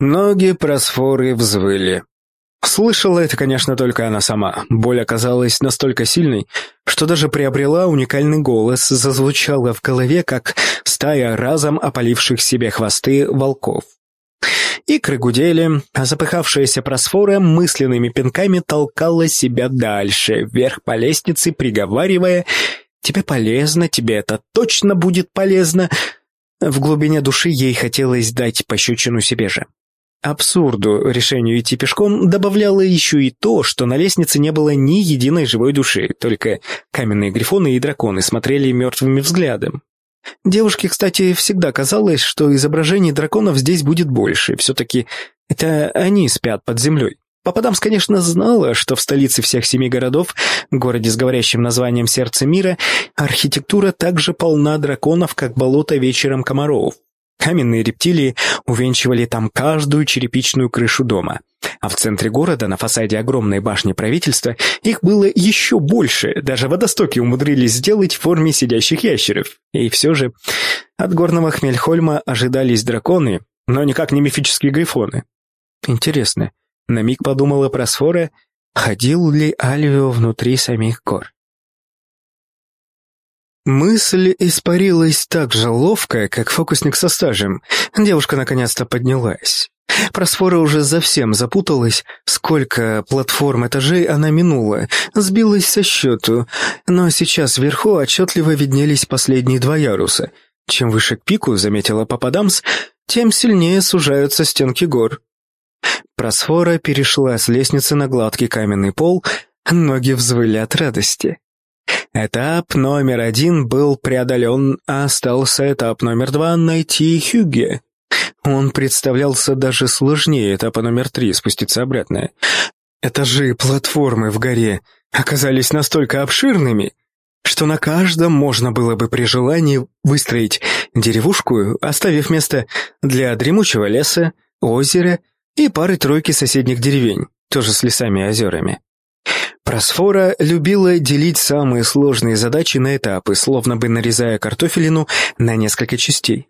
Ноги просфоры взвыли. Слышала это, конечно, только она сама. Боль оказалась настолько сильной, что даже приобрела уникальный голос, зазвучала в голове, как стая разом опаливших себе хвосты волков. Икры гудели, а запыхавшаяся просфора мысленными пинками толкала себя дальше, вверх по лестнице, приговаривая «Тебе полезно, тебе это точно будет полезно». В глубине души ей хотелось дать пощечину себе же. Абсурду решению идти пешком добавляло еще и то, что на лестнице не было ни единой живой души, только каменные грифоны и драконы смотрели мертвыми взглядом. Девушке, кстати, всегда казалось, что изображений драконов здесь будет больше, все-таки это они спят под землей. Пападамс, конечно, знала, что в столице всех семи городов, городе с говорящим названием «Сердце мира», архитектура также полна драконов, как болото вечером комаров. Каменные рептилии увенчивали там каждую черепичную крышу дома. А в центре города, на фасаде огромной башни правительства, их было еще больше, даже водостоки умудрились сделать в форме сидящих ящеров. И все же от горного Хмельхольма ожидались драконы, но никак не мифические грифоны. Интересно, на миг подумала про Сфора, ходил ли Альвио внутри самих гор. Мысль испарилась так же ловко, как фокусник со стажем. Девушка наконец-то поднялась. Просфора уже совсем запуталась, сколько платформ этажей она минула, сбилась со счету, но сейчас вверху отчетливо виднелись последние два яруса. Чем выше к пику, заметила Пападамс, тем сильнее сужаются стенки гор. Просфора перешла с лестницы на гладкий каменный пол, ноги взвыли от радости. Этап номер один был преодолен, а остался этап номер два — найти Хюгге. Он представлялся даже сложнее этапа номер три — спуститься обратно. Этажи платформы в горе оказались настолько обширными, что на каждом можно было бы при желании выстроить деревушку, оставив место для дремучего леса, озера и пары-тройки соседних деревень, тоже с лесами и озерами. Просфора любила делить самые сложные задачи на этапы, словно бы нарезая картофелину на несколько частей.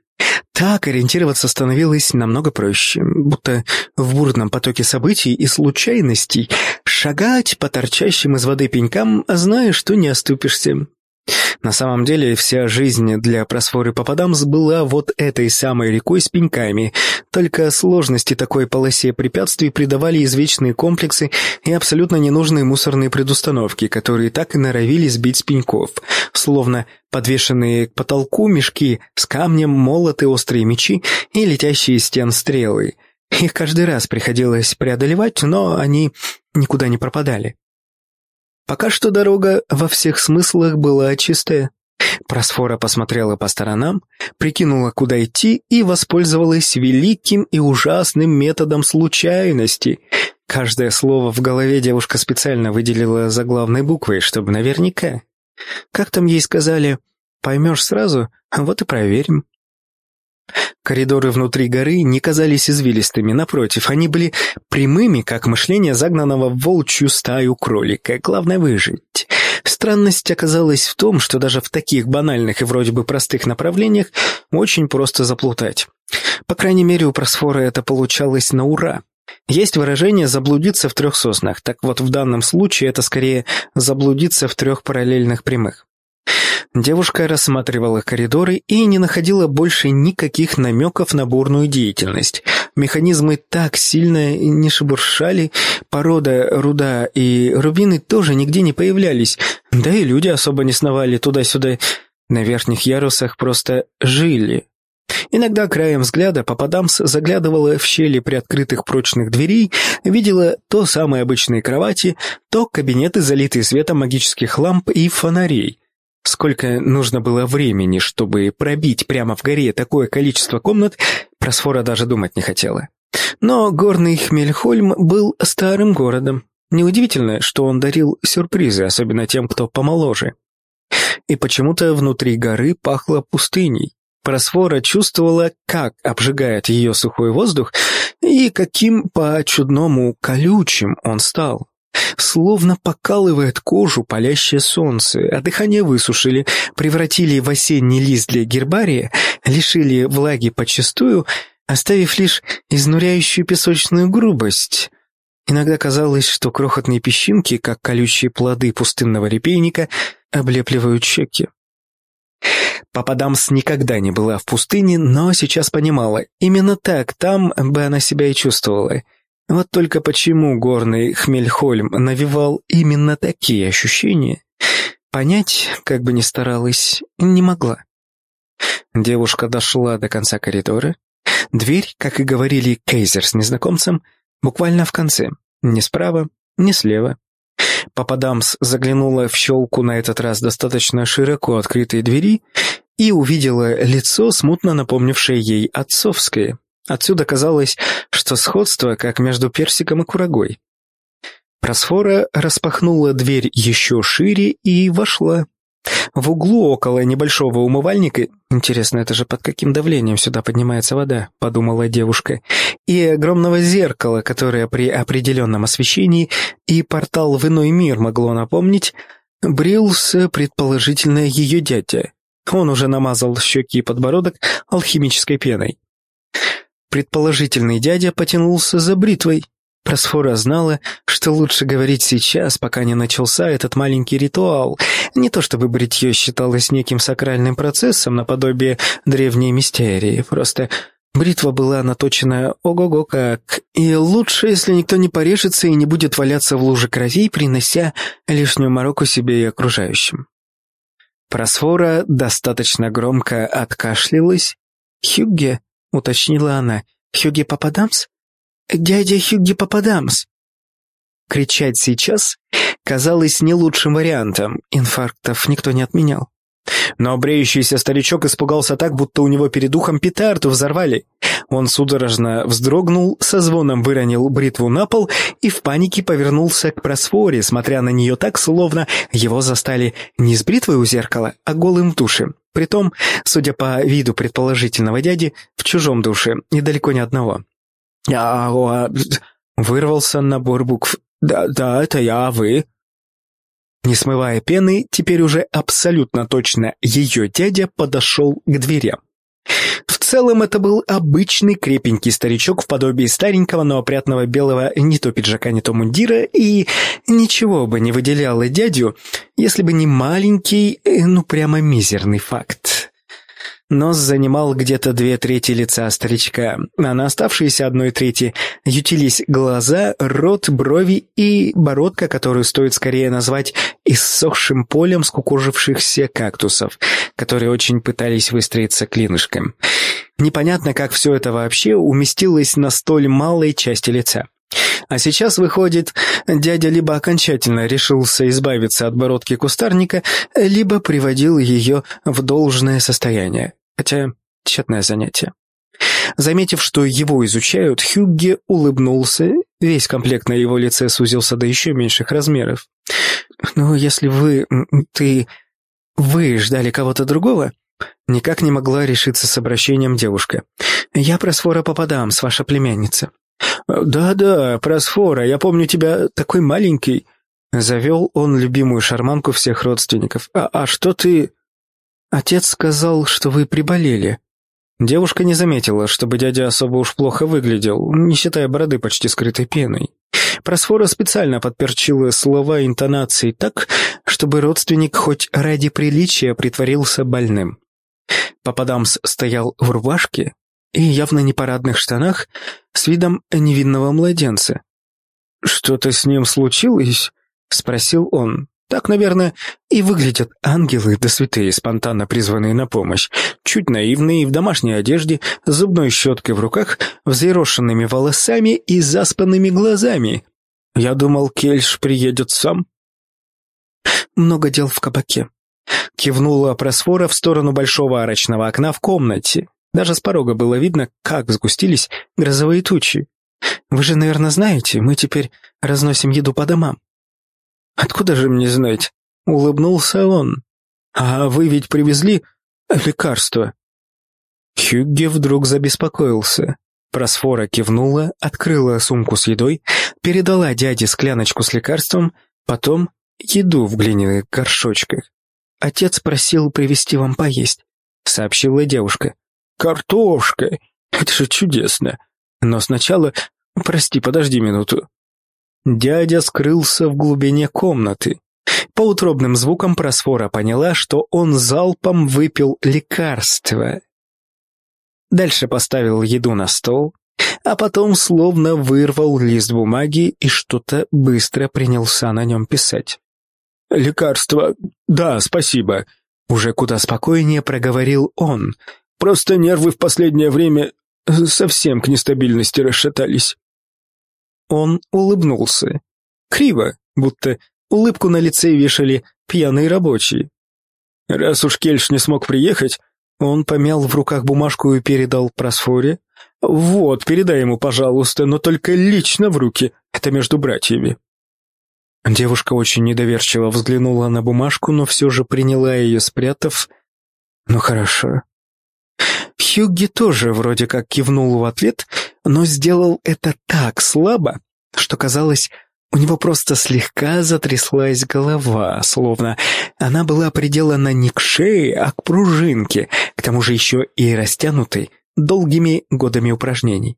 Так ориентироваться становилось намного проще, будто в бурном потоке событий и случайностей шагать по торчащим из воды пенькам, зная, что не оступишься. На самом деле, вся жизнь для просфоры Пападамс была вот этой самой рекой с пеньками, только сложности такой полосе препятствий придавали извечные комплексы и абсолютно ненужные мусорные предустановки, которые так и норовили сбить с пеньков, словно подвешенные к потолку мешки с камнем, молоты, острые мечи и летящие стен стрелы. Их каждый раз приходилось преодолевать, но они никуда не пропадали. Пока что дорога во всех смыслах была чистая. Просфора посмотрела по сторонам, прикинула, куда идти, и воспользовалась великим и ужасным методом случайности. Каждое слово в голове девушка специально выделила заглавной буквой, чтобы наверняка. Как там ей сказали, поймешь сразу, а вот и проверим. Коридоры внутри горы не казались извилистыми, напротив, они были прямыми, как мышление загнанного в волчью стаю кролика. Главное — выжить. Странность оказалась в том, что даже в таких банальных и вроде бы простых направлениях очень просто заплутать. По крайней мере, у просфора это получалось на ура. Есть выражение «заблудиться в трех соснах», так вот в данном случае это скорее «заблудиться в трех параллельных прямых». Девушка рассматривала коридоры и не находила больше никаких намеков на бурную деятельность. Механизмы так сильно не шебуршали, порода, руда и рубины тоже нигде не появлялись, да и люди особо не сновали туда-сюда. На верхних ярусах просто жили. Иногда краем взгляда Пападамс заглядывала в щели приоткрытых прочных дверей, видела то самые обычные кровати, то кабинеты, залитые светом магических ламп и фонарей. Сколько нужно было времени, чтобы пробить прямо в горе такое количество комнат, Просфора даже думать не хотела. Но горный Хмельхольм был старым городом. Неудивительно, что он дарил сюрпризы, особенно тем, кто помоложе. И почему-то внутри горы пахло пустыней. Просфора чувствовала, как обжигает ее сухой воздух и каким по-чудному колючим он стал. Словно покалывает кожу палящее солнце, а дыхание высушили, превратили в осенний лист для гербария, лишили влаги почастую, оставив лишь изнуряющую песочную грубость. Иногда казалось, что крохотные песчинки, как колючие плоды пустынного репейника, облепливают щеки. Папа Дамс никогда не была в пустыне, но сейчас понимала, именно так там бы она себя и чувствовала. Вот только почему горный Хмельхольм навевал именно такие ощущения, понять, как бы ни старалась, не могла. Девушка дошла до конца коридора. Дверь, как и говорили Кейзер с незнакомцем, буквально в конце, ни справа, ни слева. Папа Дамс заглянула в щелку на этот раз достаточно широко открытой двери и увидела лицо, смутно напомнившее ей отцовское. Отсюда казалось, что сходство как между персиком и курагой. Просфора распахнула дверь еще шире и вошла. В углу около небольшого умывальника, интересно, это же под каким давлением сюда поднимается вода, подумала девушка, и огромного зеркала, которое при определенном освещении и портал в иной мир могло напомнить, брился предположительно ее дядя. Он уже намазал щеки и подбородок алхимической пеной. Предположительный дядя потянулся за бритвой. Просфора знала, что лучше говорить сейчас, пока не начался этот маленький ритуал. Не то чтобы бритье считалось неким сакральным процессом наподобие древней мистерии, просто бритва была наточена ого-го как. И лучше, если никто не порежется и не будет валяться в луже крови, принося лишнюю мороку себе и окружающим. Просфора достаточно громко откашлялась. «Хюгге», — уточнила она, — «Хюгге Пападамс?» «Дядя Хюгге Пападамс!» Кричать сейчас казалось не лучшим вариантом, инфарктов никто не отменял. Но бреющийся старичок испугался так, будто у него перед ухом петарду взорвали. Он судорожно вздрогнул, со звоном выронил бритву на пол и в панике повернулся к просфоре, смотря на нее так, словно его застали не с бритвой у зеркала, а голым в душе. Притом, судя по виду предположительного дяди, в чужом душе, недалеко не одного. «Я... А, вырвался набор букв. «Да, да, это я, а вы?» Не смывая пены, теперь уже абсолютно точно ее дядя подошел к дверям. В целом это был обычный крепенький старичок в подобии старенького, но опрятного белого не то пиджака, не то мундира, и ничего бы не выделяло дядю, если бы не маленький, э, ну прямо мизерный факт. Нос занимал где-то две трети лица старичка, а на оставшиеся одной трети ютились глаза, рот, брови и бородка, которую стоит скорее назвать иссохшим полем скукожившихся кактусов, которые очень пытались выстроиться клинышком. Непонятно, как все это вообще уместилось на столь малой части лица. А сейчас, выходит, дядя либо окончательно решился избавиться от бородки кустарника, либо приводил ее в должное состояние. Хотя тщетное занятие. Заметив, что его изучают, Хюгге улыбнулся, весь комплект на его лице сузился до еще меньших размеров. «Ну, если вы... ты... вы ждали кого-то другого?» Никак не могла решиться с обращением девушка. «Я Просфора Попадамс, ваша племянница». «Да-да, Просфора, я помню тебя такой маленький». Завел он любимую шарманку всех родственников. «А, а что ты...» «Отец сказал, что вы приболели». Девушка не заметила, чтобы дядя особо уж плохо выглядел, не считая бороды почти скрытой пеной. Просфора специально подперчила слова интонацией так, чтобы родственник хоть ради приличия притворился больным. Пападамс стоял в рубашке и явно непарадных штанах с видом невинного младенца. «Что-то с ним случилось?» — спросил он. Так, наверное, и выглядят ангелы да святые, спонтанно призванные на помощь. Чуть наивные, в домашней одежде, с зубной щеткой в руках, взъерошенными волосами и заспанными глазами. Я думал, Кельш приедет сам. Много дел в кабаке. Кивнула просфора в сторону большого арочного окна в комнате. Даже с порога было видно, как сгустились грозовые тучи. Вы же, наверное, знаете, мы теперь разносим еду по домам. «Откуда же мне знать?» — улыбнулся он. «А вы ведь привезли лекарство?» Хюгге вдруг забеспокоился. Просфора кивнула, открыла сумку с едой, передала дяде скляночку с лекарством, потом еду в глиняных горшочках. «Отец просил привезти вам поесть», — сообщила девушка. «Картошка!» Это же чудесно. Но сначала... Прости, подожди минуту. Дядя скрылся в глубине комнаты. По утробным звукам просфора поняла, что он залпом выпил лекарство. Дальше поставил еду на стол, а потом словно вырвал лист бумаги и что-то быстро принялся на нем писать. «Лекарство? Да, спасибо», — уже куда спокойнее проговорил он. «Просто нервы в последнее время совсем к нестабильности расшатались». Он улыбнулся. Криво, будто улыбку на лице вешали пьяные рабочие. Раз уж Кельш не смог приехать, он помял в руках бумажку и передал Просфоре. «Вот, передай ему, пожалуйста, но только лично в руки, это между братьями». Девушка очень недоверчиво взглянула на бумажку, но все же приняла ее, спрятав. «Ну хорошо». Хьюги тоже вроде как кивнул в ответ, но сделал это так слабо, что казалось, у него просто слегка затряслась голова, словно она была приделана не к шее, а к пружинке, к тому же еще и растянутой долгими годами упражнений.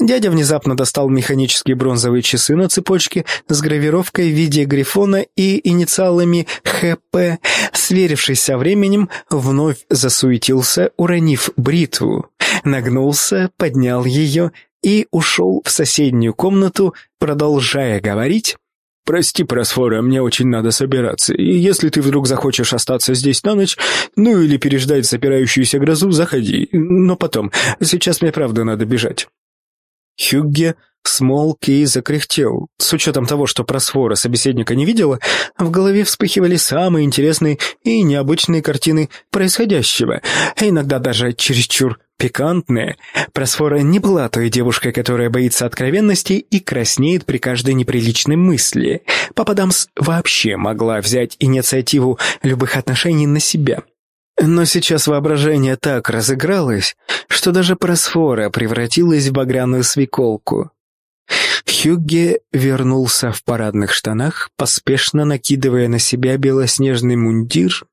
Дядя внезапно достал механические бронзовые часы на цепочке с гравировкой в виде грифона и инициалами ХП. Сверившись со временем, вновь засуетился, уронив бритву. Нагнулся, поднял ее и ушел в соседнюю комнату, продолжая говорить «Прости, Просфора, мне очень надо собираться, и если ты вдруг захочешь остаться здесь на ночь, ну или переждать запирающуюся грозу, заходи, но потом, сейчас мне правда надо бежать». Хюгге смолк и закряхтел. С учетом того, что просфора собеседника не видела, в голове вспыхивали самые интересные и необычные картины происходящего, а иногда даже чересчур пикантные. Просфора не была той девушкой, которая боится откровенности и краснеет при каждой неприличной мысли. Папа Дамс вообще могла взять инициативу любых отношений на себя. Но сейчас воображение так разыгралось, что даже просфора превратилась в багряную свеколку. Хюгге вернулся в парадных штанах, поспешно накидывая на себя белоснежный мундир.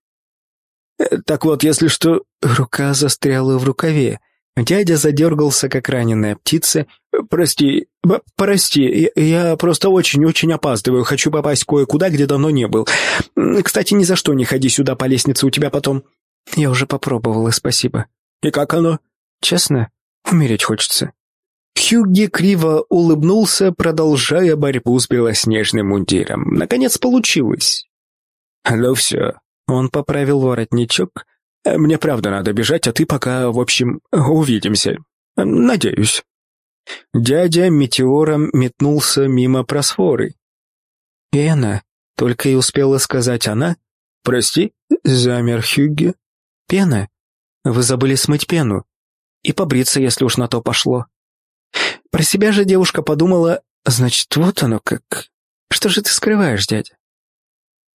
Э, так вот, если что, рука застряла в рукаве. Дядя задергался, как раненая птица. «Прости, прости, я просто очень-очень опаздываю, хочу попасть кое-куда, где давно не был. Кстати, ни за что не ходи сюда по лестнице, у тебя потом...» «Я уже попробовала, спасибо». «И как оно?» «Честно, умереть хочется». Хьюги криво улыбнулся, продолжая борьбу с белоснежным мундиром. Наконец получилось. «Ну все». Он поправил воротничок. «Мне правда надо бежать, а ты пока, в общем, увидимся. Надеюсь». Дядя метеором метнулся мимо просфоры. «Пена», — только и успела сказать она. «Прости», — замер Хьюги. «Пена? Вы забыли смыть пену. И побриться, если уж на то пошло». Про себя же девушка подумала, «Значит, вот оно как. Что же ты скрываешь, дядя?»